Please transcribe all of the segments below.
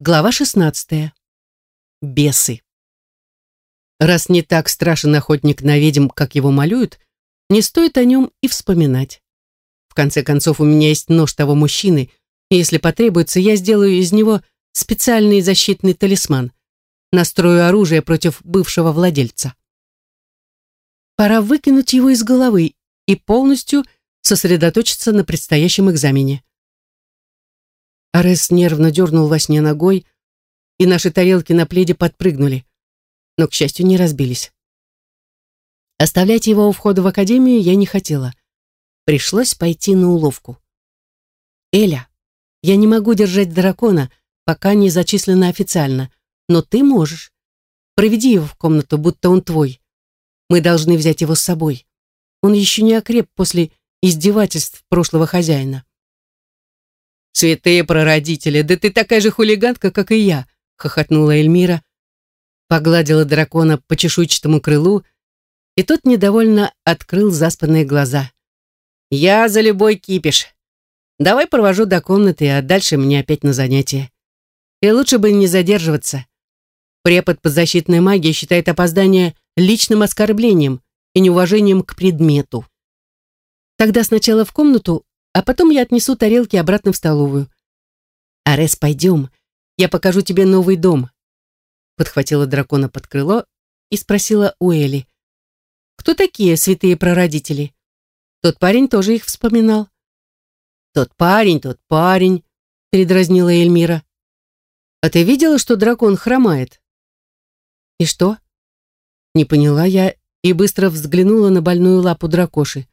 Глава 16. Бесы. Раз не так страшен охотник на ведьм, как его малюют, не стоит о нем и вспоминать. В конце концов, у меня есть нож того мужчины, и если потребуется, я сделаю из него специальный защитный талисман. Настрою оружие против бывшего владельца. Пора выкинуть его из головы и полностью сосредоточиться на предстоящем экзамене. Арес нервно дернул во сне ногой, и наши тарелки на пледе подпрыгнули, но, к счастью, не разбились. Оставлять его у входа в академию я не хотела. Пришлось пойти на уловку. «Эля, я не могу держать дракона, пока не зачислено официально, но ты можешь. Проведи его в комнату, будто он твой. Мы должны взять его с собой. Он еще не окреп после издевательств прошлого хозяина». «Святые прародители, да ты такая же хулиганка, как и я!» — хохотнула Эльмира, погладила дракона по чешуйчатому крылу, и тот недовольно открыл заспанные глаза. «Я за любой кипиш. Давай провожу до комнаты, а дальше мне опять на занятия. И лучше бы не задерживаться. Препод по защитной магии считает опоздание личным оскорблением и неуважением к предмету. Тогда сначала в комнату, а потом я отнесу тарелки обратно в столовую. «Арес, пойдем, я покажу тебе новый дом», подхватила дракона под крыло и спросила у Эли, «Кто такие святые прародители?» Тот парень тоже их вспоминал. «Тот парень, тот парень», передразнила Эльмира. «А ты видела, что дракон хромает?» «И что?» Не поняла я и быстро взглянула на больную лапу дракоши.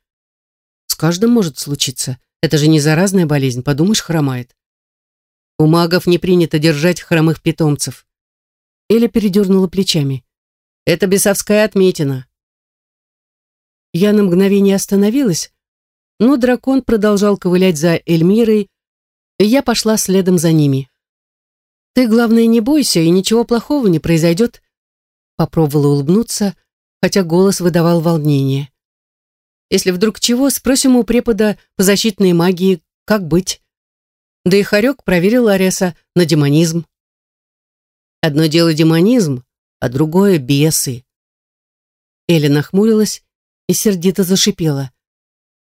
«С каждым может случиться. Это же не заразная болезнь, подумаешь, хромает. У магов не принято держать хромых питомцев. Эля передернула плечами. Это бесовская отметина. Я на мгновение остановилась, но дракон продолжал ковылять за Эльмирой, и я пошла следом за ними. «Ты, главное, не бойся, и ничего плохого не произойдет», попробовала улыбнуться, хотя голос выдавал волнение. Если вдруг чего, спросим у препода по защитной магии, как быть. Да и Харек проверил Ареса на демонизм. Одно дело демонизм, а другое — бесы. Эля нахмурилась и сердито зашипела.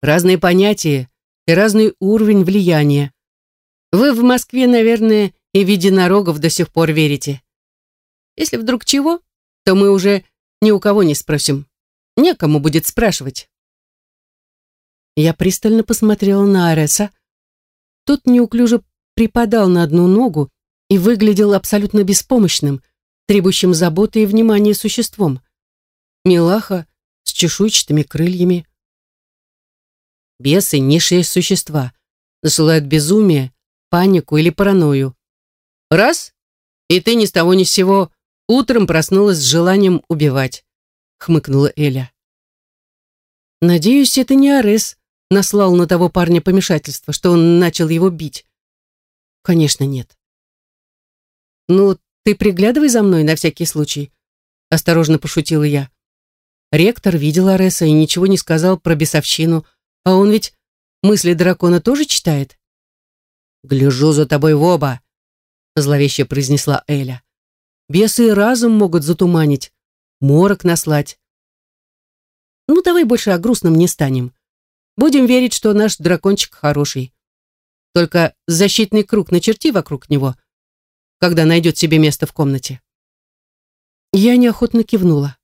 Разные понятия и разный уровень влияния. Вы в Москве, наверное, и в единорогов до сих пор верите. Если вдруг чего, то мы уже ни у кого не спросим. Некому будет спрашивать. Я пристально посмотрела на Ареса. Тот неуклюже припадал на одну ногу и выглядел абсолютно беспомощным, требующим заботы и внимания существом. Милаха с чешуйчатыми крыльями. Бесы — низшие существа, насылают безумие, панику или паранойю. Раз — и ты ни с того ни с сего утром проснулась с желанием убивать, хмыкнула Эля. Надеюсь, это не Арес наслал на того парня помешательство, что он начал его бить? Конечно, нет. Ну, ты приглядывай за мной на всякий случай, осторожно пошутила я. Ректор видел Ареса и ничего не сказал про бесовщину, а он ведь мысли дракона тоже читает. «Гляжу за тобой в оба», — зловеще произнесла Эля. «Бесы и разум могут затуманить, морок наслать». «Ну, давай больше о грустном не станем. Будем верить, что наш дракончик хороший. Только защитный круг начерти вокруг него, когда найдет себе место в комнате. Я неохотно кивнула.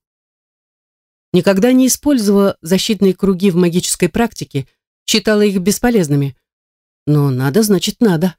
Никогда не использовала защитные круги в магической практике, считала их бесполезными. Но надо, значит, надо.